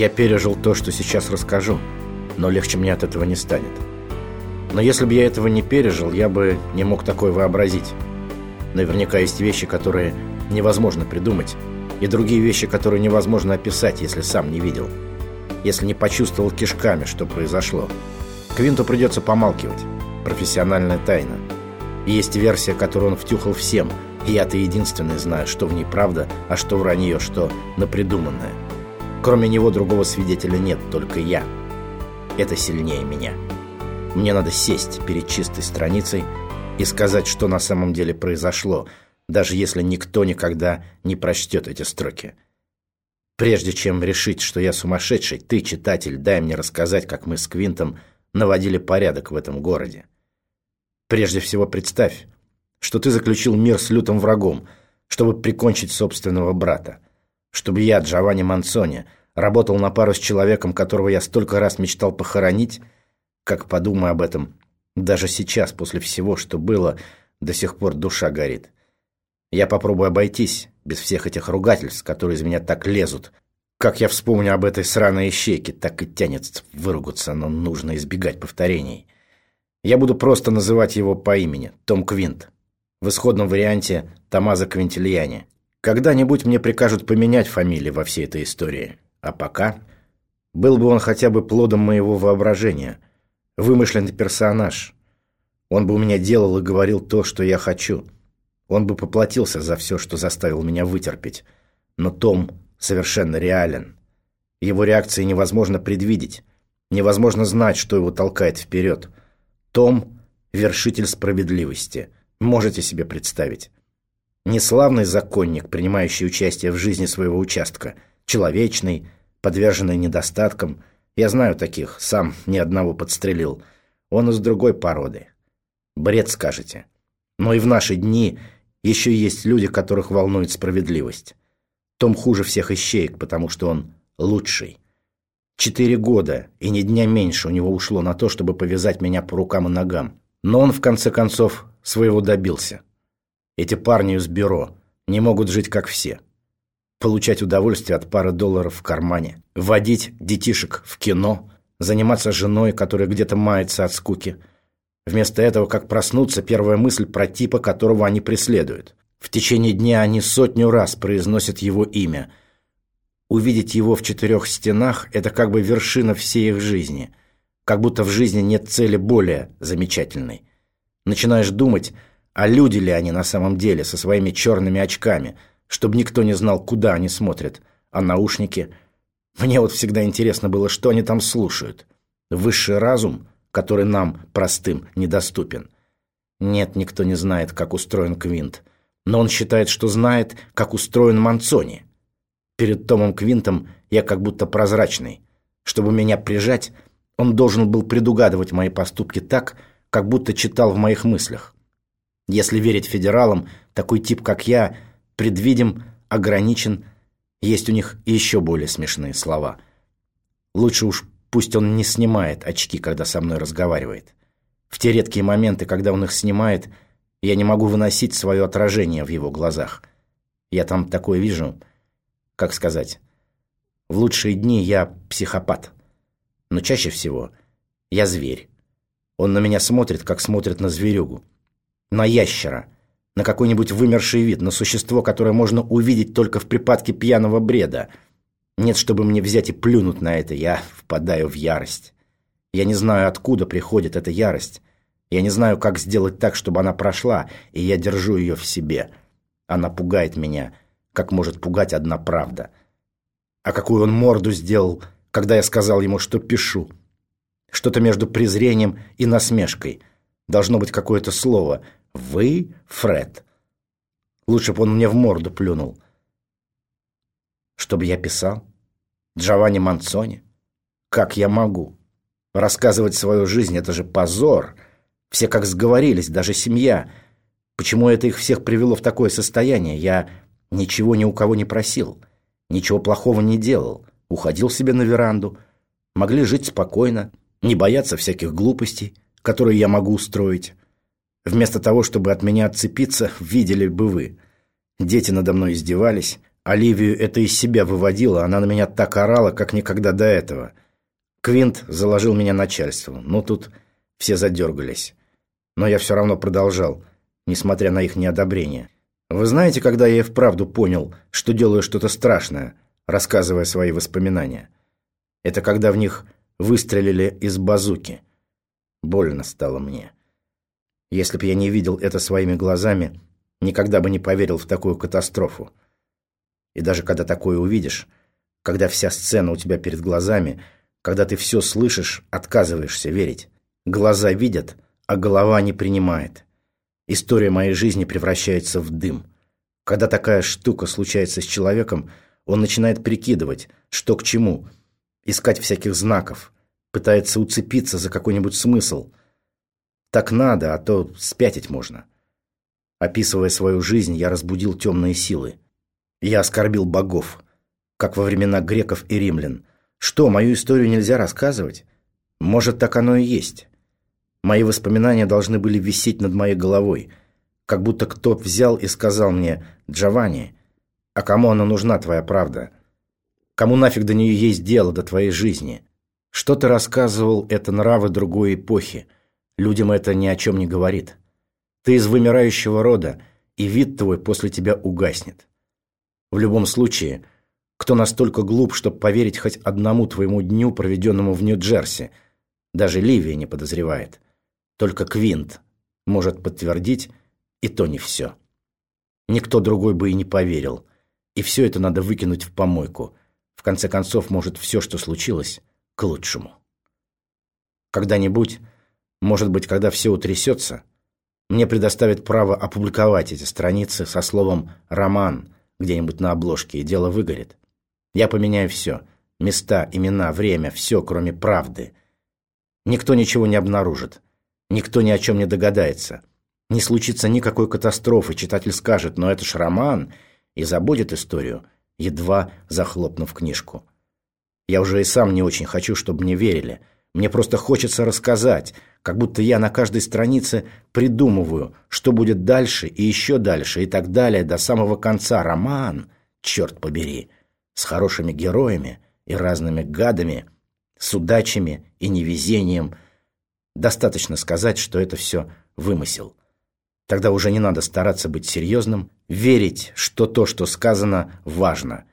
Я пережил то, что сейчас расскажу, но легче мне от этого не станет. Но если бы я этого не пережил, я бы не мог такое вообразить. Наверняка есть вещи, которые невозможно придумать, и другие вещи, которые невозможно описать, если сам не видел. Если не почувствовал кишками, что произошло. Квинту придется помалкивать. Профессиональная тайна. Есть версия, которую он втюхал всем, и я-то единственный знаю, что в ней правда, а что вранье, что напридуманное. Кроме него другого свидетеля нет, только я. Это сильнее меня. Мне надо сесть перед чистой страницей и сказать, что на самом деле произошло, даже если никто никогда не прочтет эти строки. Прежде чем решить, что я сумасшедший, ты, читатель, дай мне рассказать, как мы с Квинтом наводили порядок в этом городе. Прежде всего представь, что ты заключил мир с лютым врагом, чтобы прикончить собственного брата. Чтобы я, Джованни Мансони, работал на пару с человеком, которого я столько раз мечтал похоронить, как подумаю об этом, даже сейчас, после всего, что было, до сих пор душа горит. Я попробую обойтись, без всех этих ругательств, которые из меня так лезут. Как я вспомню об этой сраной ищейке, так и тянет выругаться, но нужно избегать повторений. Я буду просто называть его по имени, Том Квинт. В исходном варианте Томазо Квинтильяне. Когда-нибудь мне прикажут поменять фамилии во всей этой истории. А пока... Был бы он хотя бы плодом моего воображения. Вымышленный персонаж. Он бы у меня делал и говорил то, что я хочу. Он бы поплатился за все, что заставил меня вытерпеть. Но Том совершенно реален. Его реакции невозможно предвидеть. Невозможно знать, что его толкает вперед. Том – вершитель справедливости. Можете себе представить. Неславный законник, принимающий участие в жизни своего участка. Человечный, подверженный недостаткам. Я знаю таких, сам ни одного подстрелил. Он из другой породы. Бред, скажете. Но и в наши дни еще есть люди, которых волнует справедливость. Том хуже всех ищеек, потому что он лучший. Четыре года и ни дня меньше у него ушло на то, чтобы повязать меня по рукам и ногам. Но он, в конце концов, своего добился. Эти парни из бюро не могут жить как все. Получать удовольствие от пары долларов в кармане, водить детишек в кино, заниматься женой, которая где-то мается от скуки. Вместо этого, как проснуться, первая мысль про типа, которого они преследуют. В течение дня они сотню раз произносят его имя. Увидеть его в четырех стенах – это как бы вершина всей их жизни. Как будто в жизни нет цели более замечательной. Начинаешь думать – а люди ли они на самом деле со своими черными очками, чтобы никто не знал, куда они смотрят? А наушники? Мне вот всегда интересно было, что они там слушают. Высший разум, который нам, простым, недоступен. Нет, никто не знает, как устроен Квинт. Но он считает, что знает, как устроен Манцони. Перед Томом Квинтом я как будто прозрачный. Чтобы меня прижать, он должен был предугадывать мои поступки так, как будто читал в моих мыслях. Если верить федералам, такой тип, как я, предвидим, ограничен. Есть у них еще более смешные слова. Лучше уж пусть он не снимает очки, когда со мной разговаривает. В те редкие моменты, когда он их снимает, я не могу выносить свое отражение в его глазах. Я там такое вижу, как сказать. В лучшие дни я психопат, но чаще всего я зверь. Он на меня смотрит, как смотрит на зверюгу на ящера, на какой-нибудь вымерший вид, на существо, которое можно увидеть только в припадке пьяного бреда. Нет, чтобы мне взять и плюнуть на это, я впадаю в ярость. Я не знаю, откуда приходит эта ярость. Я не знаю, как сделать так, чтобы она прошла, и я держу ее в себе. Она пугает меня, как может пугать одна правда. А какую он морду сделал, когда я сказал ему, что пишу. Что-то между презрением и насмешкой. Должно быть какое-то слово — вы, Фред. Лучше бы он мне в морду плюнул. Чтобы я писал? Джованни Манцони? Как я могу? Рассказывать свою жизнь — это же позор. Все как сговорились, даже семья. Почему это их всех привело в такое состояние? Я ничего ни у кого не просил. Ничего плохого не делал. Уходил себе на веранду. Могли жить спокойно, не бояться всяких глупостей, которые я могу устроить. Вместо того, чтобы от меня отцепиться, видели бы вы. Дети надо мной издевались, Оливию это из себя выводило, она на меня так орала, как никогда до этого. Квинт заложил меня начальству. Ну, тут все задергались. Но я все равно продолжал, несмотря на их неодобрение. Вы знаете, когда я и вправду понял, что делаю что-то страшное, рассказывая свои воспоминания? Это когда в них выстрелили из базуки. Больно стало мне. Если б я не видел это своими глазами, никогда бы не поверил в такую катастрофу. И даже когда такое увидишь, когда вся сцена у тебя перед глазами, когда ты все слышишь, отказываешься верить. Глаза видят, а голова не принимает. История моей жизни превращается в дым. Когда такая штука случается с человеком, он начинает прикидывать, что к чему, искать всяких знаков, пытается уцепиться за какой-нибудь смысл. Так надо, а то спятить можно. Описывая свою жизнь, я разбудил темные силы. Я оскорбил богов, как во времена греков и римлян. Что, мою историю нельзя рассказывать? Может, так оно и есть. Мои воспоминания должны были висеть над моей головой, как будто кто взял и сказал мне «Джованни, а кому она нужна, твоя правда? Кому нафиг до нее есть дело, до твоей жизни? Что ты рассказывал, это нравы другой эпохи. Людям это ни о чем не говорит. Ты из вымирающего рода, и вид твой после тебя угаснет. В любом случае, кто настолько глуп, чтобы поверить хоть одному твоему дню, проведенному в Нью-Джерси? Даже Ливия не подозревает. Только Квинт может подтвердить, и то не все. Никто другой бы и не поверил. И все это надо выкинуть в помойку. В конце концов, может, все, что случилось, к лучшему. Когда-нибудь, может быть, когда все утрясется, мне предоставят право опубликовать эти страницы со словом «роман», где-нибудь на обложке, и дело выгорит. Я поменяю все. Места, имена, время, все, кроме правды. Никто ничего не обнаружит. Никто ни о чем не догадается. Не случится никакой катастрофы, читатель скажет, но это ж роман, и забудет историю, едва захлопнув книжку. Я уже и сам не очень хочу, чтобы мне верили. Мне просто хочется рассказать, как будто я на каждой странице придумываю, что будет дальше и еще дальше и так далее до самого конца. Роман, черт побери, с хорошими героями и разными гадами, с удачами и невезением. Достаточно сказать, что это все вымысел. Тогда уже не надо стараться быть серьезным, верить, что то, что сказано, важно.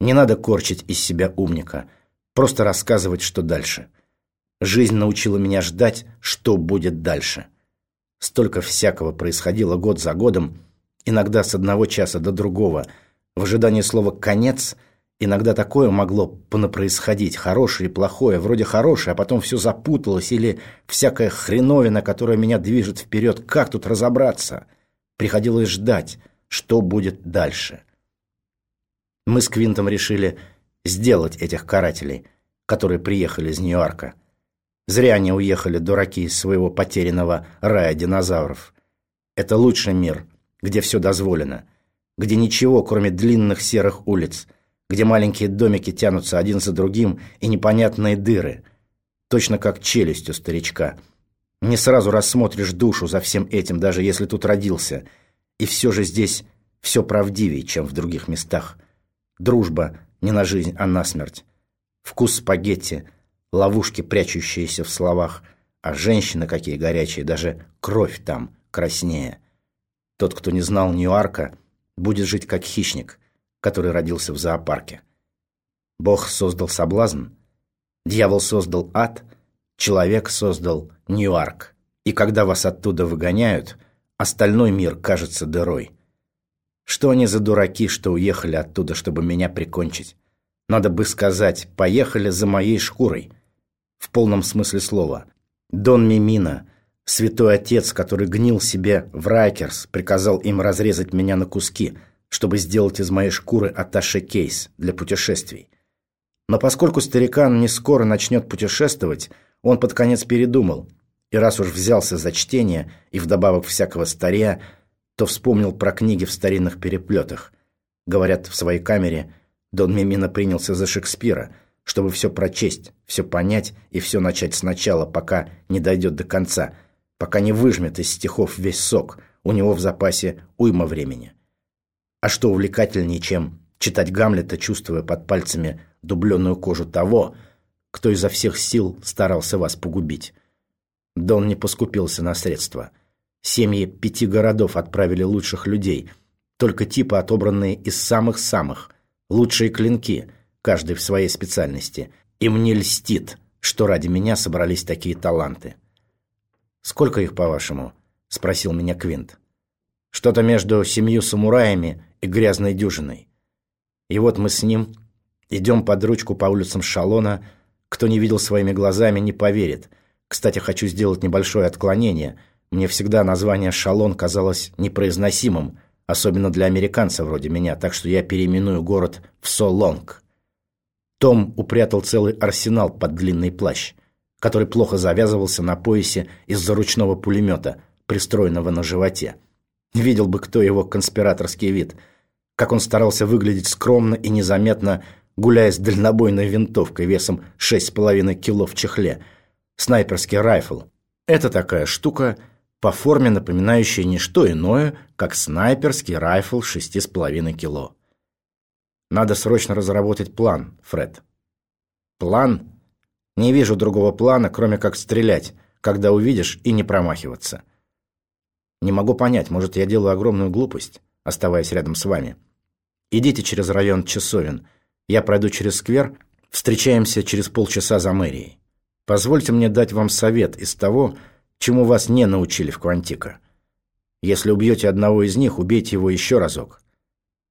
Не надо корчить из себя умника, просто рассказывать, что дальше – Жизнь научила меня ждать, что будет дальше. Столько всякого происходило год за годом, иногда с одного часа до другого. В ожидании слова «конец» иногда такое могло понапроисходить, хорошее и плохое, вроде хорошее, а потом все запуталось, или всякая хреновина, которая меня движет вперед. Как тут разобраться? Приходилось ждать, что будет дальше. Мы с Квинтом решили сделать этих карателей, которые приехали из Нью-Йорка. Зря они уехали, дураки, из своего потерянного рая динозавров. Это лучший мир, где все дозволено, где ничего, кроме длинных серых улиц, где маленькие домики тянутся один за другим и непонятные дыры, точно как челюсть у старичка. Не сразу рассмотришь душу за всем этим, даже если тут родился. И все же здесь все правдивее, чем в других местах. Дружба не на жизнь, а на смерть. Вкус спагетти – ловушки, прячущиеся в словах, а женщины какие горячие, даже кровь там краснее. Тот, кто не знал Ньюарка, будет жить как хищник, который родился в зоопарке. Бог создал соблазн, дьявол создал ад, человек создал Ньюарк. И когда вас оттуда выгоняют, остальной мир кажется дырой. Что они за дураки, что уехали оттуда, чтобы меня прикончить? Надо бы сказать, поехали за моей шкурой в полном смысле слова. Дон Мимина, святой отец, который гнил себе в Райкерс, приказал им разрезать меня на куски, чтобы сделать из моей шкуры атташе-кейс для путешествий. Но поскольку старикан не скоро начнет путешествовать, он под конец передумал, и раз уж взялся за чтение и вдобавок всякого старья, то вспомнил про книги в старинных переплетах. Говорят, в своей камере Дон Мимина принялся за Шекспира – чтобы все прочесть, все понять и все начать сначала, пока не дойдет до конца, пока не выжмет из стихов весь сок, у него в запасе уйма времени. А что увлекательнее, чем читать Гамлета, чувствуя под пальцами дубленную кожу того, кто изо всех сил старался вас погубить. Дон не поскупился на средства. Семьи пяти городов отправили лучших людей, только типы, отобранные из самых-самых, лучшие клинки, каждый в своей специальности. И мне льстит, что ради меня собрались такие таланты. «Сколько их, по-вашему?» — спросил меня Квинт. «Что-то между семью самураями и грязной дюжиной. И вот мы с ним идем под ручку по улицам Шалона. Кто не видел своими глазами, не поверит. Кстати, хочу сделать небольшое отклонение. Мне всегда название Шалон казалось непроизносимым, особенно для американца вроде меня, так что я переименую город в Солонг. Том упрятал целый арсенал под длинный плащ, который плохо завязывался на поясе из-за ручного пулемета, пристроенного на животе. Видел бы кто его конспираторский вид – как он старался выглядеть скромно и незаметно, гуляя с дальнобойной винтовкой весом 6,5 кило в чехле. Снайперский райфл. Это такая штука, по форме напоминающая не что иное, как снайперский райфл 6,5 кило. Надо срочно разработать план, Фред. План? Не вижу другого плана, кроме как стрелять, когда увидишь, и не промахиваться. Не могу понять, может, я делаю огромную глупость, оставаясь рядом с вами. Идите через район Часовен. Я пройду через сквер. Встречаемся через полчаса за мэрией. Позвольте мне дать вам совет из того, чему вас не научили в Квантика. Если убьете одного из них, убейте его еще разок.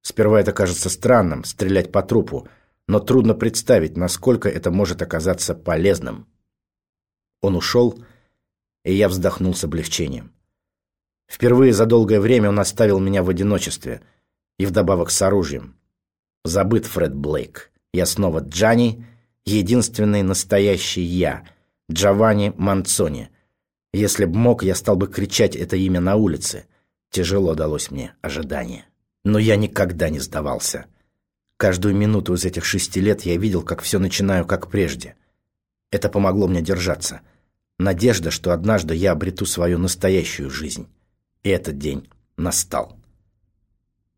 Сперва это кажется странным, стрелять по трупу, но трудно представить, насколько это может оказаться полезным. Он ушел, и я вздохнул с облегчением. Впервые за долгое время он оставил меня в одиночестве – и вдобавок с оружием. Забыт Фред Блейк. Я снова Джанни, единственный настоящий я, Джованни Манцони. Если б мог, я стал бы кричать это имя на улице. Тяжело далось мне ожидание. Но я никогда не сдавался. Каждую минуту из этих шести лет я видел, как все начинаю как прежде. Это помогло мне держаться. Надежда, что однажды я обрету свою настоящую жизнь. И этот день настал.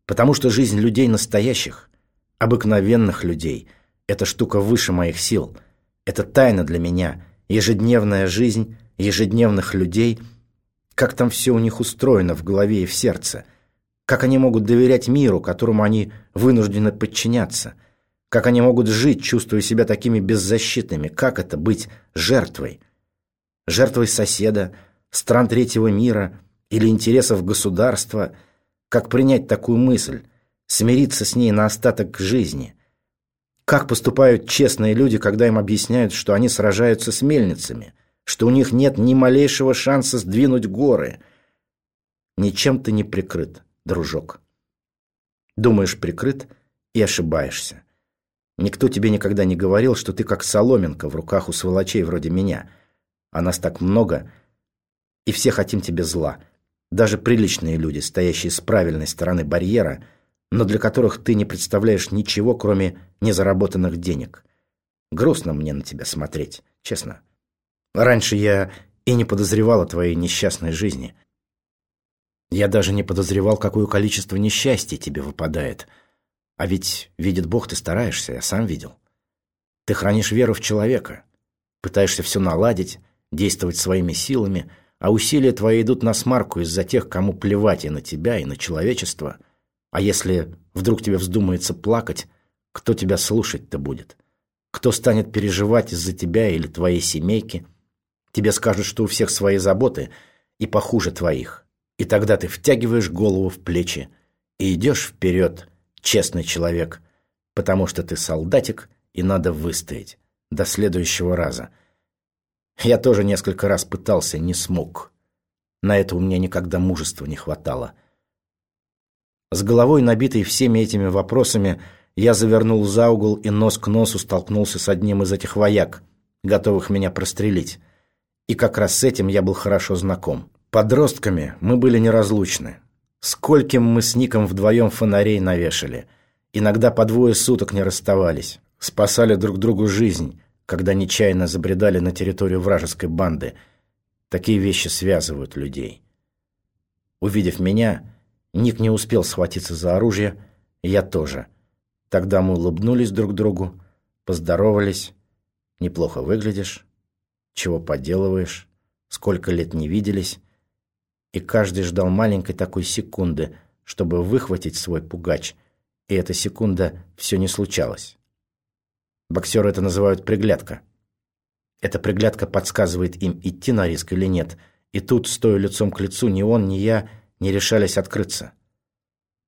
Потому что жизнь людей настоящих, обыкновенных людей, эта штука выше моих сил. Это тайна для меня, ежедневная жизнь ежедневных людей, как там все у них устроено в голове и в сердце, как они могут доверять миру, которому они вынуждены подчиняться, как они могут жить, чувствуя себя такими беззащитными, как это быть жертвой, жертвой соседа, стран третьего мира или интересов государства – как принять такую мысль? Смириться с ней на остаток жизни? Как поступают честные люди, когда им объясняют, что они сражаются с мельницами, что у них нет ни малейшего шанса сдвинуть горы? Ничем ты не прикрыт, дружок. Думаешь, прикрыт и ошибаешься. Никто тебе никогда не говорил, что ты как соломинка в руках у сволочей вроде меня. А нас так много, и все хотим тебе зла. Даже приличные люди, стоящие с правильной стороны барьера, но для которых ты не представляешь ничего, кроме незаработанных денег. Грустно мне на тебя смотреть, честно. Раньше я и не подозревал о твоей несчастной жизни. Я даже не подозревал, какое количество несчастья тебе выпадает. А ведь, видит Бог, ты стараешься, я сам видел. Ты хранишь веру в человека, пытаешься все наладить, действовать своими силами – а усилия твои идут на смарку из-за тех, кому плевать и на тебя, и на человечество. А если вдруг тебе вздумается плакать, кто тебя слушать-то будет? Кто станет переживать из-за тебя или твоей семейки? Тебе скажут, что у всех свои заботы, и похуже твоих. И тогда ты втягиваешь голову в плечи и идешь вперед, честный человек, потому что ты солдатик, и надо выстоять до следующего раза – я тоже несколько раз пытался, не смог. На это у меня никогда мужества не хватало. С головой, набитой всеми этими вопросами, я завернул за угол и нос к носу столкнулся с одним из этих вояк, готовых меня прострелить. И как раз с этим я был хорошо знаком. Подростками мы были неразлучны. Скольким мы с Ником вдвоем фонарей навешали. Иногда по двое суток не расставались. Спасали друг другу жизнь, когда нечаянно забредали на территорию вражеской банды. Такие вещи связывают людей. Увидев меня, Ник не успел схватиться за оружие, я тоже. Тогда мы улыбнулись друг другу, поздоровались. Неплохо выглядишь. Чего поделываешь? Сколько лет не виделись? И каждый ждал маленькой такой секунды, чтобы выхватить свой пугач. И эта секунда все не случалось. Боксеры это называют приглядка. Эта приглядка подсказывает им, идти на риск или нет. И тут, стоя лицом к лицу, ни он, ни я не решались открыться.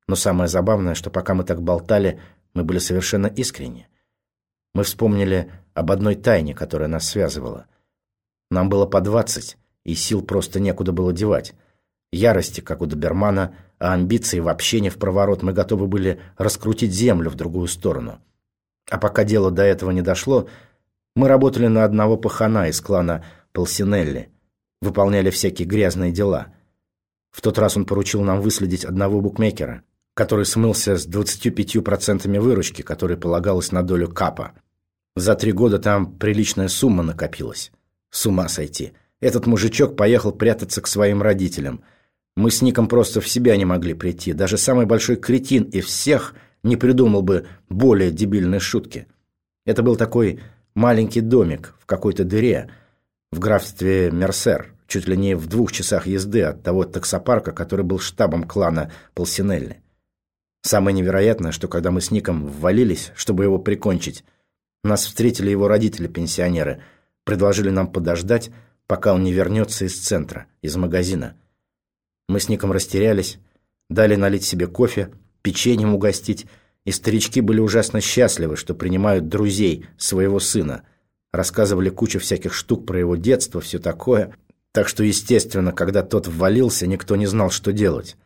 Но самое забавное, что пока мы так болтали, мы были совершенно искренни. Мы вспомнили об одной тайне, которая нас связывала. Нам было по двадцать, и сил просто некуда было девать. Ярости, как у добермана, а амбиции вообще не в проворот. Мы готовы были раскрутить землю в другую сторону. А пока дело до этого не дошло, мы работали на одного пахана из клана Полсинелли, выполняли всякие грязные дела. В тот раз он поручил нам выследить одного букмекера, который смылся с 25% выручки, которая полагалась на долю капа. За три года там приличная сумма накопилась. С ума сойти. Этот мужичок поехал прятаться к своим родителям. Мы с Ником просто в себя не могли прийти. Даже самый большой кретин из всех не придумал бы более дебильной шутки. Это был такой маленький домик в какой-то дыре в графстве Мерсер, чуть ли не в двух часах езды от того таксопарка, который был штабом клана Полсинелли. Самое невероятное, что когда мы с Ником ввалились, чтобы его прикончить, нас встретили его родители-пенсионеры, предложили нам подождать, пока он не вернется из центра, из магазина. Мы с Ником растерялись, дали налить себе кофе, печеньем угостить, и старички были ужасно счастливы, что принимают друзей своего сына. Рассказывали кучу всяких штук про его детство, все такое. Так что, естественно, когда тот ввалился, никто не знал, что делать.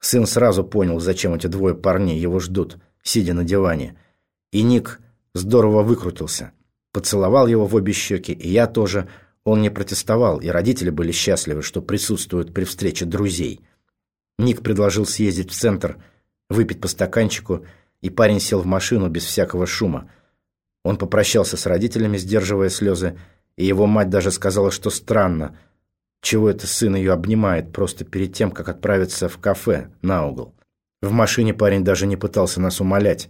Сын сразу понял, зачем эти двое парней его ждут, сидя на диване. И Ник здорово выкрутился. Поцеловал его в обе щеки, и я тоже. Он не протестовал, и родители были счастливы, что присутствуют при встрече друзей. Ник предложил съездить в центр, выпить по стаканчику и парень сел в машину без всякого шума. Он попрощался с родителями, сдерживая слезы, и его мать даже сказала, что странно, чего это сын ее обнимает просто перед тем, как отправиться в кафе на угол. В машине парень даже не пытался нас умолять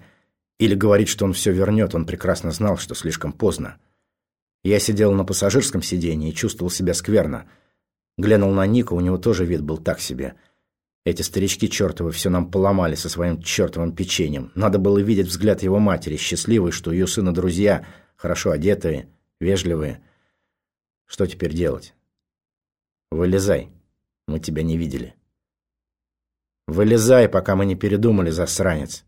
или говорить, что он все вернет, он прекрасно знал, что слишком поздно. Я сидел на пассажирском сиденье и чувствовал себя скверно. Глянул на Ника, у него тоже вид был так себе – эти старички чертовы все нам поломали со своим чертовым печеньем. Надо было видеть взгляд его матери, счастливой, что ее сына друзья, хорошо одетые, вежливые. Что теперь делать? Вылезай. Мы тебя не видели. Вылезай, пока мы не передумали, засранец.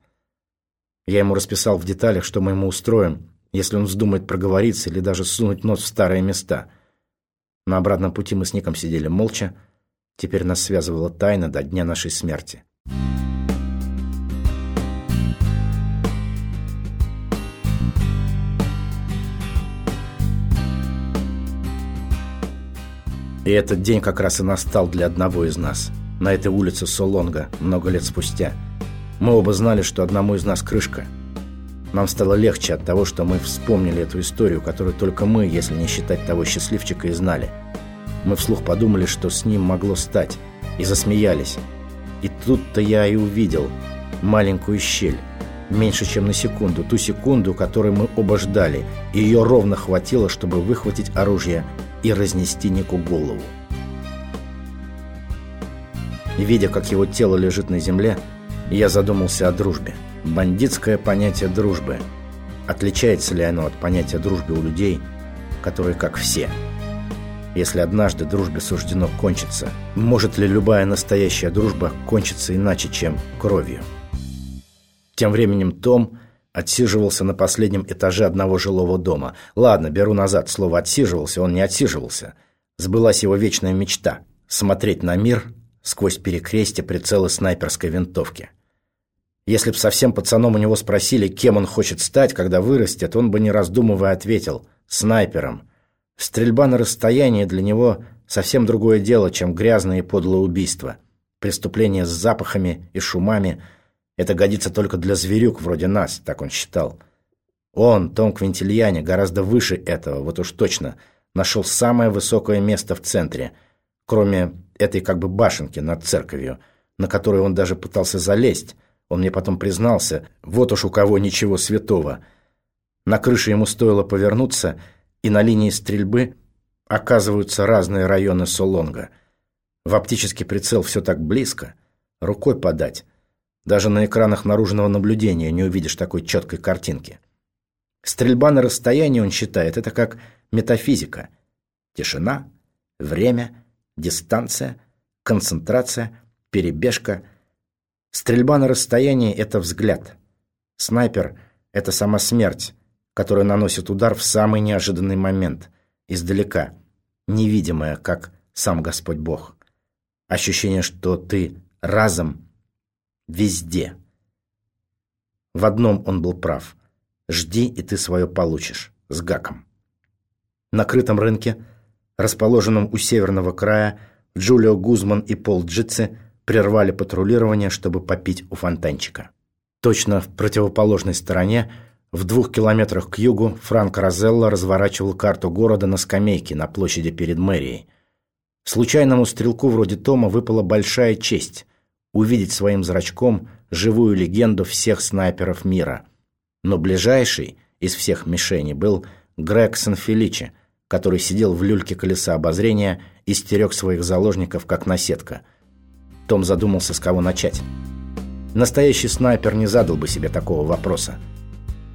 Я ему расписал в деталях, что мы ему устроим, если он вздумает проговориться или даже сунуть нос в старые места. На обратном пути мы с Ником сидели молча, Теперь нас связывала тайна до дня нашей смерти. И этот день как раз и настал для одного из нас. На этой улице Солонга, много лет спустя. Мы оба знали, что одному из нас крышка. Нам стало легче от того, что мы вспомнили эту историю, которую только мы, если не считать того счастливчика, и знали – мы вслух подумали, что с ним могло стать, и засмеялись. И тут-то я и увидел маленькую щель, меньше чем на секунду, ту секунду, которую мы оба ждали, ее ровно хватило, чтобы выхватить оружие и разнести Нику голову. И видя, как его тело лежит на земле, я задумался о дружбе. Бандитское понятие дружбы. Отличается ли оно от понятия дружбы у людей, которые как все – если однажды дружбе суждено кончиться, может ли любая настоящая дружба кончиться иначе, чем кровью? Тем временем Том отсиживался на последнем этаже одного жилого дома. Ладно, беру назад слово «отсиживался», он не отсиживался. Сбылась его вечная мечта – смотреть на мир сквозь перекрестие прицела снайперской винтовки. Если б совсем пацаном у него спросили, кем он хочет стать, когда вырастет, он бы не раздумывая ответил – снайпером – Стрельба на расстоянии для него совсем другое дело, чем грязное и подлое убийство. Преступление с запахами и шумами – это годится только для зверюк вроде нас, так он считал. Он, Том Квинтильяне, гораздо выше этого, вот уж точно, нашел самое высокое место в центре, кроме этой как бы башенки над церковью, на которую он даже пытался залезть. Он мне потом признался, вот уж у кого ничего святого. На крыше ему стоило повернуться, и на линии стрельбы оказываются разные районы Солонга. В оптический прицел все так близко, рукой подать. Даже на экранах наружного наблюдения не увидишь такой четкой картинки. Стрельба на расстоянии, он считает, это как метафизика. Тишина, время, дистанция, концентрация, перебежка. Стрельба на расстоянии – это взгляд. Снайпер – это сама смерть, которая наносит удар в самый неожиданный момент, издалека, невидимая, как сам Господь Бог. Ощущение, что ты разом везде. В одном он был прав. Жди, и ты свое получишь. С гаком. На крытом рынке, расположенном у северного края, Джулио Гузман и Пол Джитси прервали патрулирование, чтобы попить у фонтанчика. Точно в противоположной стороне, в двух километрах к югу, Франк Розелло разворачивал карту города на скамейке на площади перед мэрией. Случайному стрелку вроде Тома выпала большая честь увидеть своим зрачком живую легенду всех снайперов мира. Но ближайший из всех мишеней был Грег Санфеличи, который сидел в люльке колеса обозрения и стерег своих заложников, как наседка. Том задумался, с кого начать. Настоящий снайпер не задал бы себе такого вопроса.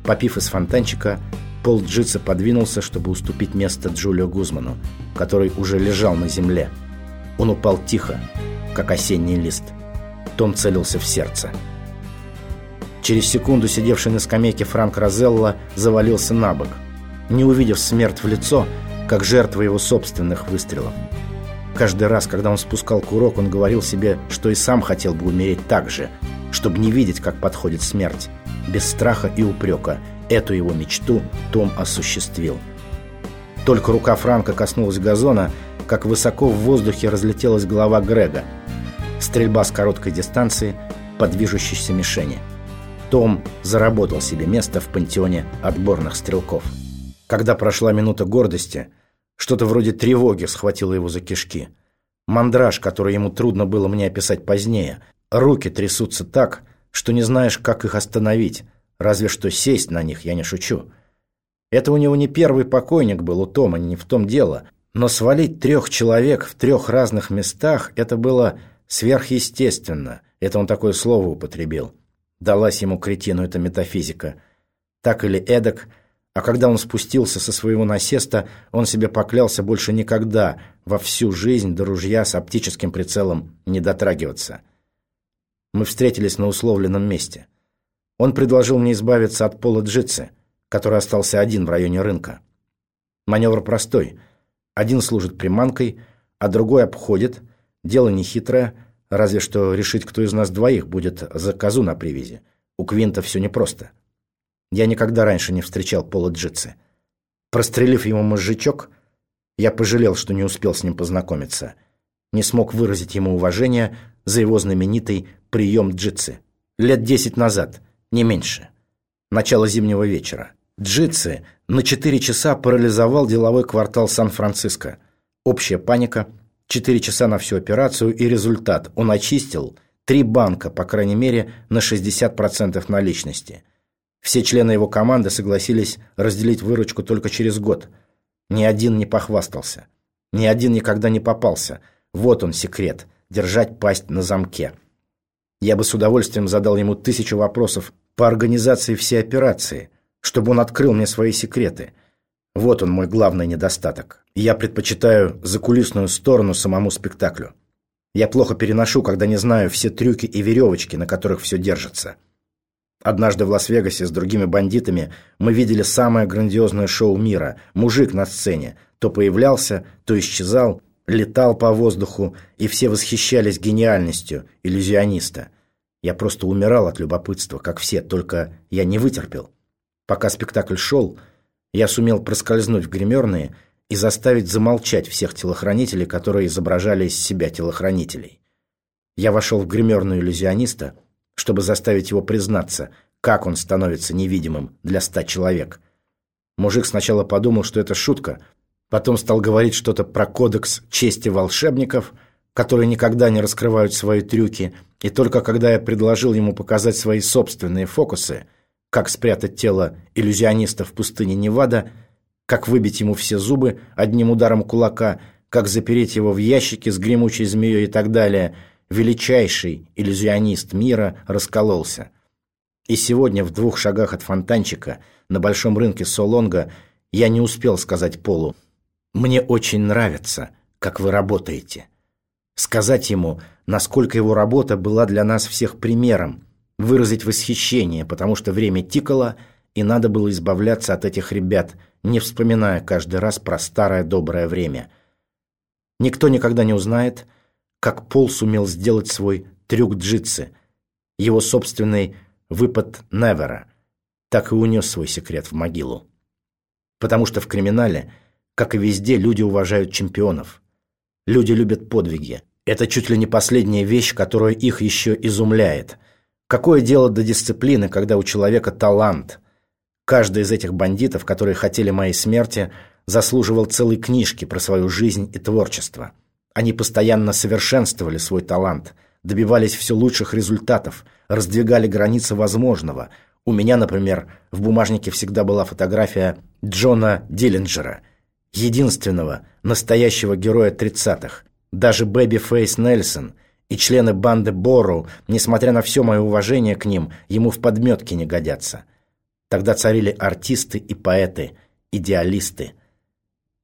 Попив из фонтанчика, Пол Джитса подвинулся, чтобы уступить место Джулио Гузману, который уже лежал на земле. Он упал тихо, как осенний лист. Том целился в сердце. Через секунду сидевший на скамейке Франк Розелло завалился на бок – не увидев смерть в лицо, как жертва его собственных выстрелов. Каждый раз, когда он спускал курок, он говорил себе, что и сам хотел бы умереть так же, чтобы не видеть, как подходит смерть. Без страха и упрека эту его мечту Том осуществил. Только рука Франка коснулась газона, как высоко в воздухе разлетелась голова Грега. Стрельба с короткой дистанции по движущейся мишени. Том заработал себе место в пантеоне отборных стрелков. Когда прошла минута гордости, что-то вроде тревоги схватило его за кишки. Мандраж, который ему трудно было мне описать позднее. Руки трясутся так, что не знаешь, как их остановить. Разве что сесть на них, я не шучу. Это у него не первый покойник был у Тома, не в том дело. Но свалить трех человек в трех разных местах, это было сверхъестественно. Это он такое слово употребил. Далась ему кретину эта метафизика. Так или эдак – а когда он спустился со своего насеста, он себе поклялся больше никогда во всю жизнь до ружья с оптическим прицелом не дотрагиваться. Мы встретились на условленном месте. Он предложил мне избавиться от пола джитсы, который остался один в районе рынка. Маневр простой. Один служит приманкой, а другой обходит. Дело нехитрое, разве что решить, кто из нас двоих будет за козу на привязи. У Квинта все непросто. Я никогда раньше не встречал Пола Джитси. Прострелив ему мозжечок, я пожалел, что не успел с ним познакомиться. Не смог выразить ему уважение за его знаменитый прием джитсы. Лет десять назад, не меньше. Начало зимнего вечера. Джитси на четыре часа парализовал деловой квартал Сан-Франциско. Общая паника, четыре часа на всю операцию и результат. Он очистил три банка, по крайней мере, на 60% наличности – все члены его команды согласились разделить выручку только через год. Ни один не похвастался. Ни один никогда не попался. Вот он секрет – держать пасть на замке. Я бы с удовольствием задал ему тысячу вопросов по организации всей операции, чтобы он открыл мне свои секреты. Вот он мой главный недостаток. Я предпочитаю закулисную сторону самому спектаклю. Я плохо переношу, когда не знаю все трюки и веревочки, на которых все держится. Однажды в Лас-Вегасе с другими бандитами мы видели самое грандиозное шоу мира. Мужик на сцене. То появлялся, то исчезал, летал по воздуху, и все восхищались гениальностью иллюзиониста. Я просто умирал от любопытства, как все, только я не вытерпел. Пока спектакль шел, я сумел проскользнуть в гримерные и заставить замолчать всех телохранителей, которые изображали из себя телохранителей. Я вошел в гримерную иллюзиониста – чтобы заставить его признаться, как он становится невидимым для ста человек. Мужик сначала подумал, что это шутка, потом стал говорить что-то про кодекс чести волшебников, которые никогда не раскрывают свои трюки, и только когда я предложил ему показать свои собственные фокусы, как спрятать тело иллюзиониста в пустыне Невада, как выбить ему все зубы одним ударом кулака, как запереть его в ящике с гремучей змеей и так далее, величайший иллюзионист мира раскололся. И сегодня в двух шагах от фонтанчика на большом рынке Солонга я не успел сказать Полу «Мне очень нравится, как вы работаете». Сказать ему, насколько его работа была для нас всех примером, выразить восхищение, потому что время тикало, и надо было избавляться от этих ребят, не вспоминая каждый раз про старое доброе время. Никто никогда не узнает, как Пол сумел сделать свой трюк джитсы, его собственный выпад Невера, так и унес свой секрет в могилу. Потому что в криминале – как и везде, люди уважают чемпионов. Люди любят подвиги. Это чуть ли не последняя вещь, которая их еще изумляет. Какое дело до дисциплины, когда у человека талант? Каждый из этих бандитов, которые хотели моей смерти, заслуживал целой книжки про свою жизнь и творчество. Они постоянно совершенствовали свой талант, добивались все лучших результатов, раздвигали границы возможного. У меня, например, в бумажнике всегда была фотография Джона Диллинджера – единственного настоящего героя тридцатых. Даже Бэби Фейс Нельсон и члены банды Борроу, несмотря на все мое уважение к ним, ему в подметке не годятся. Тогда царили артисты и поэты, идеалисты.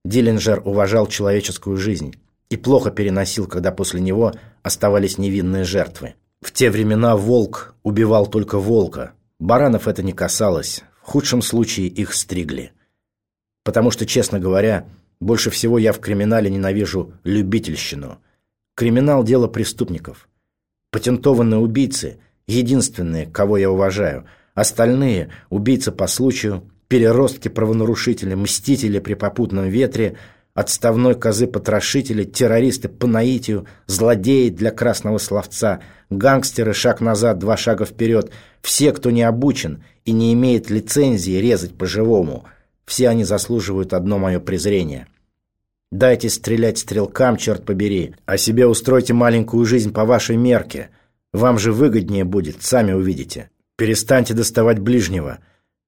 Диллинджер уважал человеческую жизнь и плохо переносил, когда после него оставались невинные жертвы. В те времена волк убивал только волка. Баранов это не касалось, в худшем случае их стригли. Потому что, честно говоря, больше всего я в криминале ненавижу любительщину. Криминал – дело преступников. Патентованные убийцы – единственные, кого я уважаю. Остальные – убийцы по случаю, переростки правонарушители, мстители при попутном ветре, отставной козы-потрошители, террористы по наитию, злодеи для красного словца, гангстеры шаг назад, два шага вперед, все, кто не обучен и не имеет лицензии резать по-живому – все они заслуживают одно мое презрение. Дайте стрелять стрелкам, черт побери, а себе устройте маленькую жизнь по вашей мерке. Вам же выгоднее будет, сами увидите. Перестаньте доставать ближнего.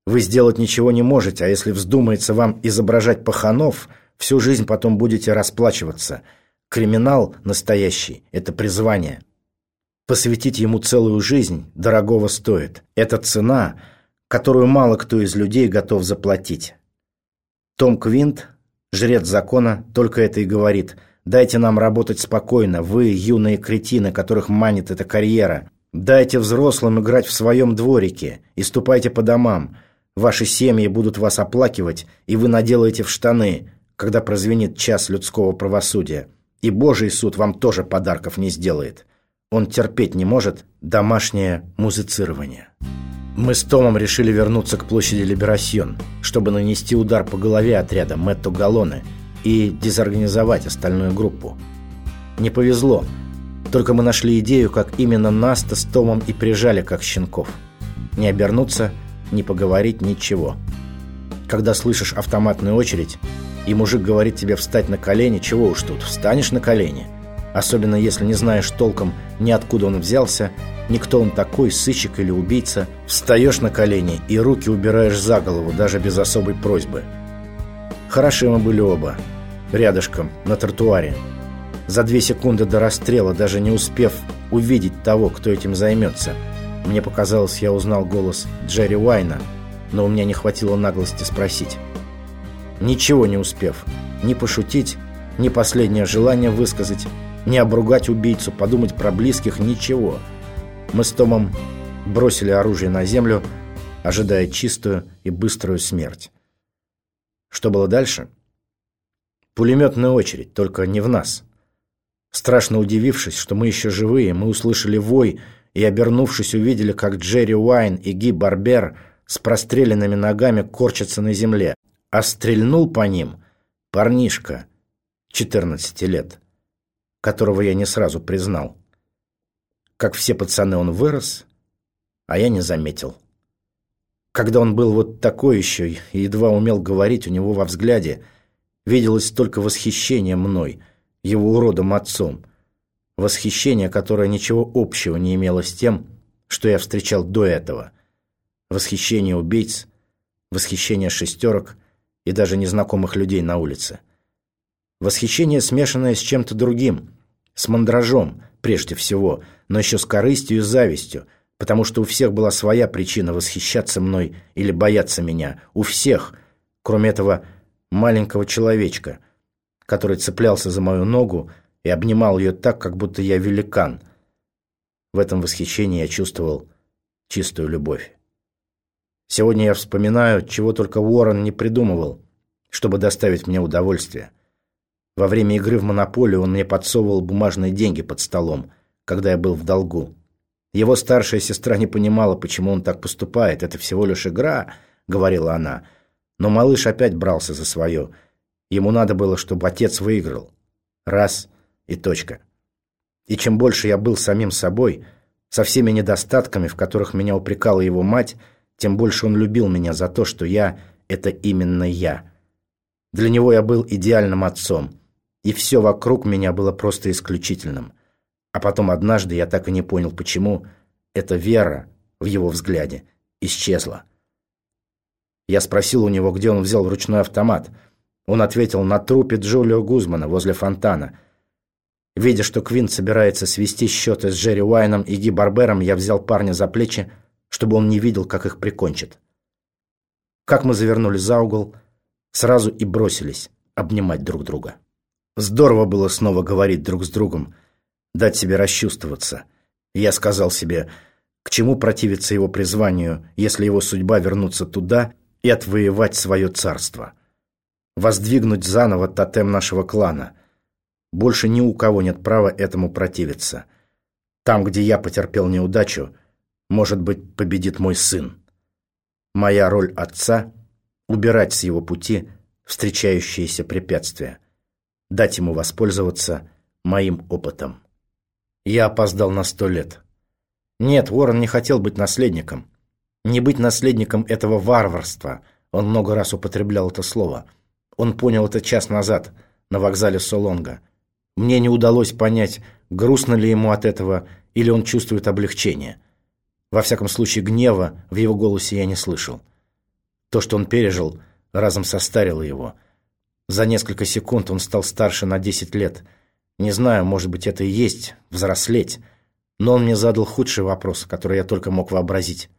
Вы сделать ничего не можете, а если вздумается вам изображать паханов, всю жизнь потом будете расплачиваться. Криминал настоящий – это призвание. Посвятить ему целую жизнь дорогого стоит. Это цена, которую мало кто из людей готов заплатить. Том Квинт, жрец закона, только это и говорит. «Дайте нам работать спокойно, вы, юные кретины, которых манит эта карьера. Дайте взрослым играть в своем дворике и ступайте по домам. Ваши семьи будут вас оплакивать, и вы наделаете в штаны, когда прозвенит час людского правосудия. И Божий суд вам тоже подарков не сделает. Он терпеть не может домашнее музицирование». Мы с Томом решили вернуться к площади Либерасьон, чтобы нанести удар по голове отряда Мэтто Галлоне и дезорганизовать остальную группу. Не повезло. Только мы нашли идею, как именно нас-то с Томом и прижали, как щенков. Не обернуться, не поговорить, ничего. Когда слышишь автоматную очередь, и мужик говорит тебе встать на колени, чего уж тут, встанешь на колени – Особенно если не знаешь толком ни откуда он взялся, ни кто он такой, сыщик или убийца. Встаешь на колени и руки убираешь за голову, даже без особой просьбы. Хороши мы были оба. Рядышком, на тротуаре. За две секунды до расстрела, даже не успев увидеть того, кто этим займется. Мне показалось, я узнал голос Джерри Уайна, но у меня не хватило наглости спросить. Ничего не успев. Ни пошутить, ни последнее желание высказать, не обругать убийцу, подумать про близких, ничего. Мы с Томом бросили оружие на землю, ожидая чистую и быструю смерть. Что было дальше? Пулеметная очередь, только не в нас. Страшно удивившись, что мы еще живые, мы услышали вой и, обернувшись, увидели, как Джерри Уайн и Ги Барбер с простреленными ногами корчатся на земле, а стрельнул по ним парнишка 14 лет которого я не сразу признал. Как все пацаны, он вырос, а я не заметил. Когда он был вот такой еще и едва умел говорить, у него во взгляде виделось только восхищение мной, его уродом отцом. Восхищение, которое ничего общего не имело с тем, что я встречал до этого. Восхищение убийц, восхищение шестерок и даже незнакомых людей на улице. Восхищение, смешанное с чем-то другим, с мандражом, прежде всего, но еще с корыстью и завистью, потому что у всех была своя причина восхищаться мной или бояться меня. У всех, кроме этого маленького человечка, который цеплялся за мою ногу и обнимал ее так, как будто я великан. В этом восхищении я чувствовал чистую любовь. Сегодня я вспоминаю, чего только Уоррен не придумывал, чтобы доставить мне удовольствие. Во время игры в монополию он мне подсовывал бумажные деньги под столом, когда я был в долгу. Его старшая сестра не понимала, почему он так поступает. Это всего лишь игра, говорила она. Но малыш опять брался за свое. Ему надо было, чтобы отец выиграл. Раз и точка. И чем больше я был самим собой, со всеми недостатками, в которых меня упрекала его мать, тем больше он любил меня за то, что я — это именно я. Для него я был идеальным отцом, и все вокруг меня было просто исключительным. А потом однажды я так и не понял, почему эта вера в его взгляде исчезла. Я спросил у него, где он взял ручной автомат. Он ответил на трупе Джулио Гузмана возле фонтана. Видя, что Квинт собирается свести счеты с Джерри Уайном и Ги Барбером, я взял парня за плечи, чтобы он не видел, как их прикончат. Как мы завернули за угол, сразу и бросились обнимать друг друга. Здорово было снова говорить друг с другом, дать себе расчувствоваться. Я сказал себе, к чему противиться его призванию, если его судьба вернуться туда и отвоевать свое царство. Воздвигнуть заново тотем нашего клана. Больше ни у кого нет права этому противиться. Там, где я потерпел неудачу, может быть, победит мой сын. Моя роль отца — убирать с его пути встречающиеся препятствия, дать ему воспользоваться моим опытом. Я опоздал на сто лет. Нет, Уоррен не хотел быть наследником. Не быть наследником этого варварства. Он много раз употреблял это слово. Он понял это час назад на вокзале Солонга. Мне не удалось понять, грустно ли ему от этого или он чувствует облегчение. Во всяком случае, гнева в его голосе я не слышал. То, что он пережил, разом состарило его. За несколько секунд он стал старше на 10 лет. Не знаю, может быть, это и есть взрослеть. Но он мне задал худший вопрос, который я только мог вообразить.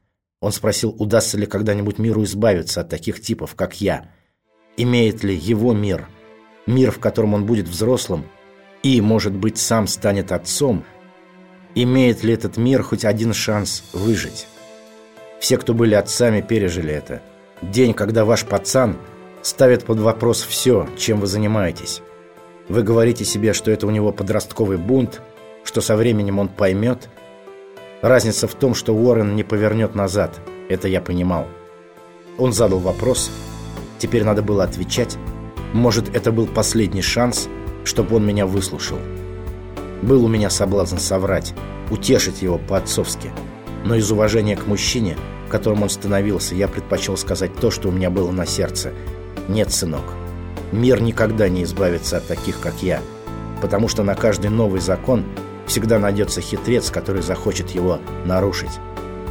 Он спросил, удастся ли когда-нибудь миру избавиться от таких типов, как я. Имеет ли его мир, мир, в котором он будет взрослым и, может быть, сам станет отцом – Имеет ли этот мир хоть один шанс выжить? Все, кто были отцами, пережили это. День, когда ваш пацан ставит под вопрос все, чем вы занимаетесь. Вы говорите себе, что это у него подростковый бунт, что со временем он поймет. Разница в том, что Уоррен не повернет назад. Это я понимал. Он задал вопрос. Теперь надо было отвечать. Может, это был последний шанс, чтобы он меня выслушал. Был у меня соблазн соврать, утешить его по-отцовски. Но из уважения к мужчине, которым он становился, я предпочел сказать то, что у меня было на сердце. «Нет, сынок, мир никогда не избавится от таких, как я, потому что на каждый новый закон всегда найдется хитрец, который захочет его нарушить.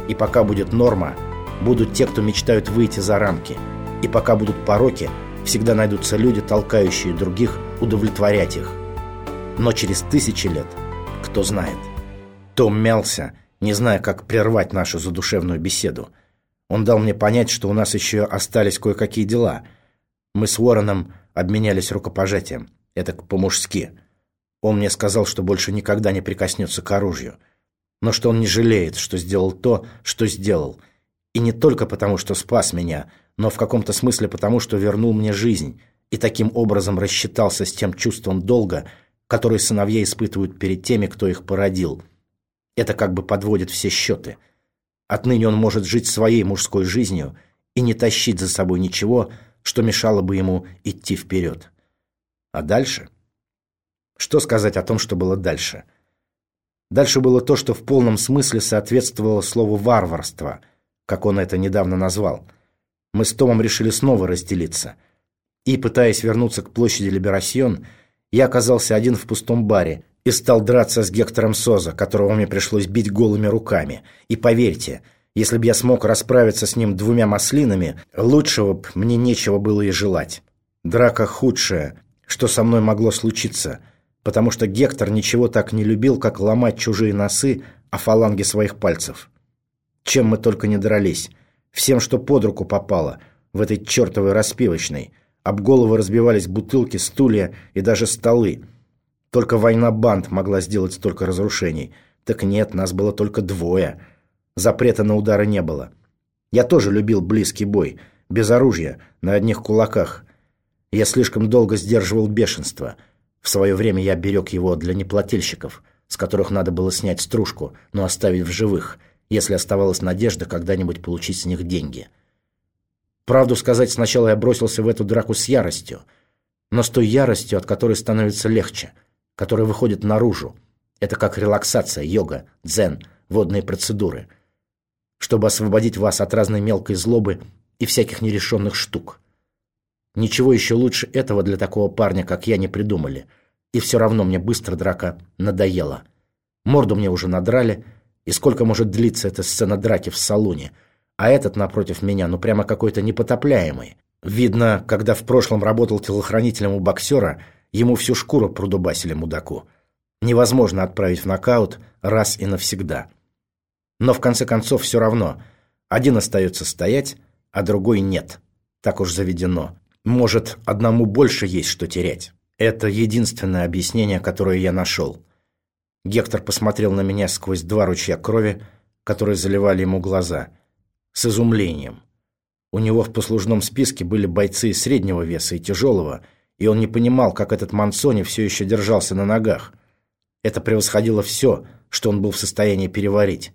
И пока будет норма, будут те, кто мечтают выйти за рамки. И пока будут пороки, всегда найдутся люди, толкающие других удовлетворять их. Но через тысячи лет, кто знает. Том мялся, не зная, как прервать нашу задушевную беседу. Он дал мне понять, что у нас еще остались кое-какие дела. Мы с Уорреном обменялись рукопожатием. Это по-мужски. Он мне сказал, что больше никогда не прикоснется к оружию. Но что он не жалеет, что сделал то, что сделал. И не только потому, что спас меня, но в каком-то смысле потому, что вернул мне жизнь и таким образом рассчитался с тем чувством долга, который сыновья испытывают перед теми, кто их породил. Это как бы подводит все счеты. Отныне он может жить своей мужской жизнью и не тащить за собой ничего, что мешало бы ему идти вперед. А дальше? Что сказать о том, что было дальше? Дальше было то, что в полном смысле соответствовало слову «варварство», как он это недавно назвал. Мы с Томом решили снова разделиться. И, пытаясь вернуться к площади Либерасьон, я оказался один в пустом баре, и стал драться с Гектором Соза, которого мне пришлось бить голыми руками. И поверьте, если бы я смог расправиться с ним двумя маслинами, лучшего б мне нечего было и желать. Драка худшая, что со мной могло случиться, потому что Гектор ничего так не любил, как ломать чужие носы о фаланге своих пальцев. Чем мы только не дрались. Всем, что под руку попало, в этой чертовой распивочной. Об головы разбивались бутылки, стулья и даже столы. Только война банд могла сделать столько разрушений. Так нет, нас было только двое. Запрета на удары не было. Я тоже любил близкий бой, без оружия, на одних кулаках. Я слишком долго сдерживал бешенство. В свое время я берег его для неплательщиков, с которых надо было снять стружку, но оставить в живых, если оставалась надежда когда-нибудь получить с них деньги. Правду сказать, сначала я бросился в эту драку с яростью, но с той яростью, от которой становится легче, которая выходит наружу. Это как релаксация, йога, дзен, водные процедуры, чтобы освободить вас от разной мелкой злобы и всяких нерешенных штук. Ничего еще лучше этого для такого парня, как я, не придумали. И все равно мне быстро драка надоела. Морду мне уже надрали, и сколько может длиться эта сцена драки в салоне. А этот напротив меня, ну прямо какой-то непотопляемый. Видно, когда в прошлом работал телохранителем у боксера, ему всю шкуру продубасили мудаку. Невозможно отправить в нокаут раз и навсегда. Но в конце концов все равно. Один остается стоять, а другой нет. Так уж заведено. Может, одному больше есть что терять. Это единственное объяснение, которое я нашел. Гектор посмотрел на меня сквозь два ручья крови, которые заливали ему глаза, с изумлением. У него в послужном списке были бойцы среднего веса и тяжелого, и он не понимал, как этот Мансони все еще держался на ногах. Это превосходило все, что он был в состоянии переварить.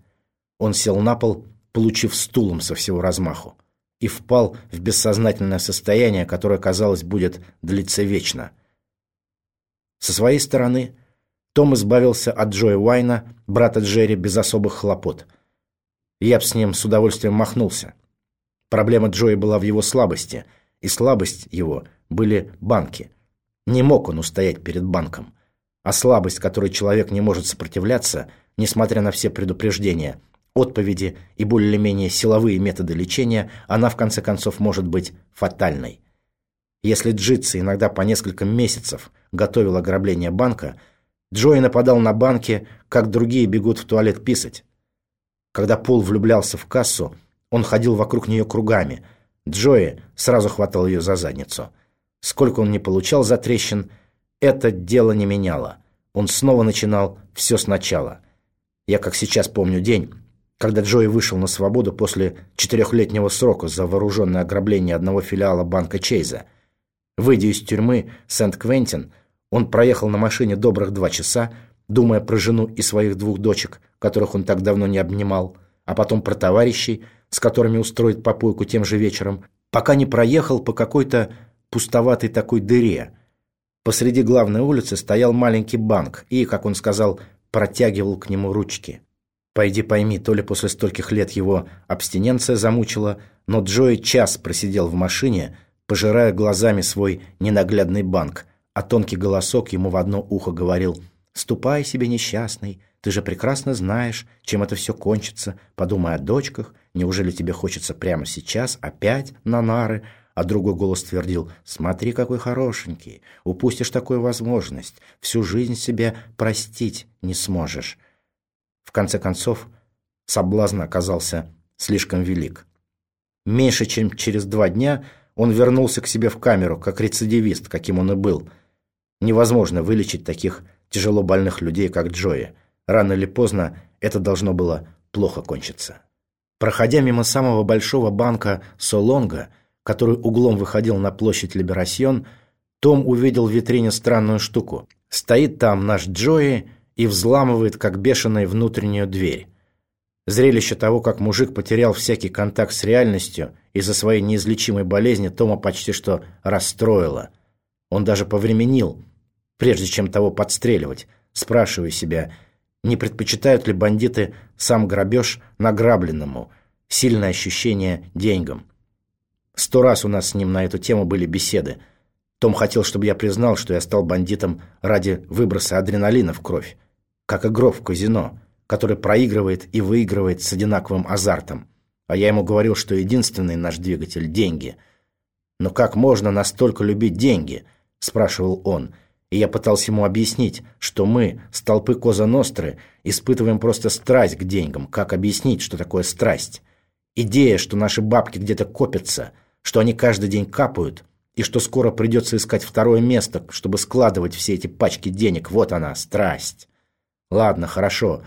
Он сел на пол, получив стулом со всего размаху и впал в бессознательное состояние, которое, казалось, будет длиться вечно. Со своей стороны, том избавился от Джоя Уайна, брата Джерри, без особых хлопот. Я б с ним с удовольствием махнулся. Проблема Джоя была в его слабости, и слабость его были банки. Не мог он устоять перед банком. А слабость, которой человек не может сопротивляться, несмотря на все предупреждения – отповеди и более-менее силовые методы лечения, она в конце концов может быть фатальной. Если Джитси иногда по несколько месяцев готовил ограбление банка, Джои нападал на банки, как другие бегут в туалет писать. Когда Пол влюблялся в кассу, он ходил вокруг нее кругами. Джои сразу хватал ее за задницу. Сколько он не получал за трещин, это дело не меняло. Он снова начинал все сначала. Я как сейчас помню день, когда Джои вышел на свободу после четырехлетнего срока за вооруженное ограбление одного филиала банка Чейза. Выйдя из тюрьмы Сент-Квентин, он проехал на машине добрых два часа, думая про жену и своих двух дочек, которых он так давно не обнимал, а потом про товарищей, с которыми устроит попойку тем же вечером, пока не проехал по какой-то пустоватой такой дыре. Посреди главной улицы стоял маленький банк и, как он сказал, протягивал к нему ручки. Пойди пойми, то ли после стольких лет его абстиненция замучила, но Джои час просидел в машине, пожирая глазами свой ненаглядный банк, а тонкий голосок ему в одно ухо говорил «Ступай себе, несчастный, ты же прекрасно знаешь, чем это все кончится. Подумай о дочках, неужели тебе хочется прямо сейчас опять на нары?» А другой голос твердил «Смотри, какой хорошенький, упустишь такую возможность, всю жизнь себе простить не сможешь». В конце концов, соблазн оказался слишком велик. Меньше чем через два дня он вернулся к себе в камеру, как рецидивист, каким он и был. Невозможно вылечить таких тяжело больных людей, как Джои. Рано или поздно это должно было плохо кончиться. Проходя мимо самого большого банка Солонга, который углом выходил на площадь Либерасьон, том увидел в витрине странную штуку. Стоит там наш Джои и взламывает, как бешеный, внутреннюю дверь. Зрелище того, как мужик потерял всякий контакт с реальностью из-за своей неизлечимой болезни, Тома почти что расстроило. Он даже повременил, прежде чем того подстреливать, спрашивая себя, не предпочитают ли бандиты сам грабеж награбленному, сильное ощущение деньгам. Сто раз у нас с ним на эту тему были беседы. Том хотел, чтобы я признал, что я стал бандитом ради выброса адреналина в кровь, как игрок в казино, который проигрывает и выигрывает с одинаковым азартом. А я ему говорил, что единственный наш двигатель – деньги. «Но как можно настолько любить деньги?» – спрашивал он. И я пытался ему объяснить, что мы, столпы Коза Ностры, испытываем просто страсть к деньгам. Как объяснить, что такое страсть? Идея, что наши бабки где-то копятся, что они каждый день капают – и что скоро придется искать второе место, чтобы складывать все эти пачки денег. Вот она, страсть. Ладно, хорошо.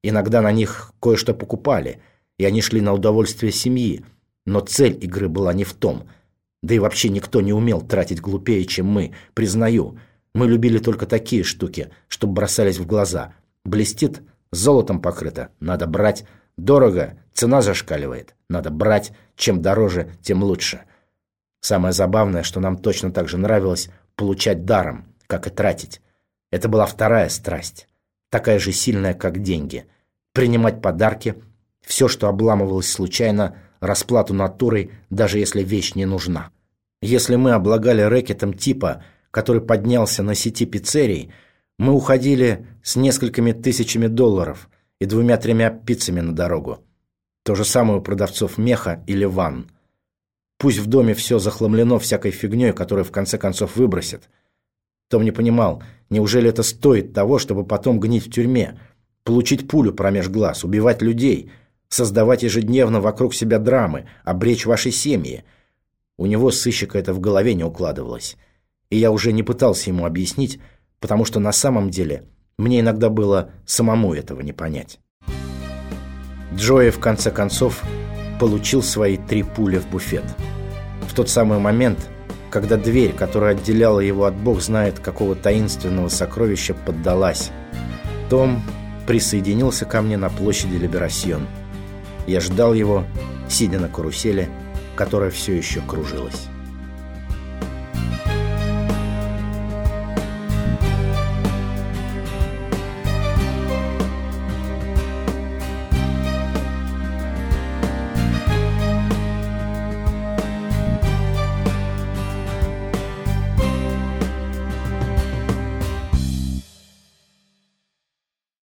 Иногда на них кое-что покупали, и они шли на удовольствие семьи. Но цель игры была не в том. Да и вообще никто не умел тратить глупее, чем мы, признаю. Мы любили только такие штуки, чтобы бросались в глаза. Блестит, золотом покрыто, надо брать. Дорого, цена зашкаливает, надо брать. Чем дороже, тем лучше. Самое забавное, что нам точно так же нравилось получать даром, как и тратить. Это была вторая страсть, такая же сильная, как деньги. Принимать подарки, все, что обламывалось случайно, расплату натурой, даже если вещь не нужна. Если мы облагали рэкетом типа, который поднялся на сети пиццерий, мы уходили с несколькими тысячами долларов и двумя-тремя пиццами на дорогу. То же самое у продавцов меха или ванн. Пусть в доме все захламлено всякой фигней, которую в конце концов выбросят. Том не понимал, неужели это стоит того, чтобы потом гнить в тюрьме, получить пулю промеж глаз, убивать людей, создавать ежедневно вокруг себя драмы, обречь ваши семьи. У него сыщика это в голове не укладывалось. И я уже не пытался ему объяснить, потому что на самом деле мне иногда было самому этого не понять. Джои, в конце концов, получил свои три пули в буфет. В тот самый момент, когда дверь, которая отделяла его от бог знает какого таинственного сокровища, поддалась, Том присоединился ко мне на площади Либерасьон. Я ждал его, сидя на карусели, которая все еще кружилась.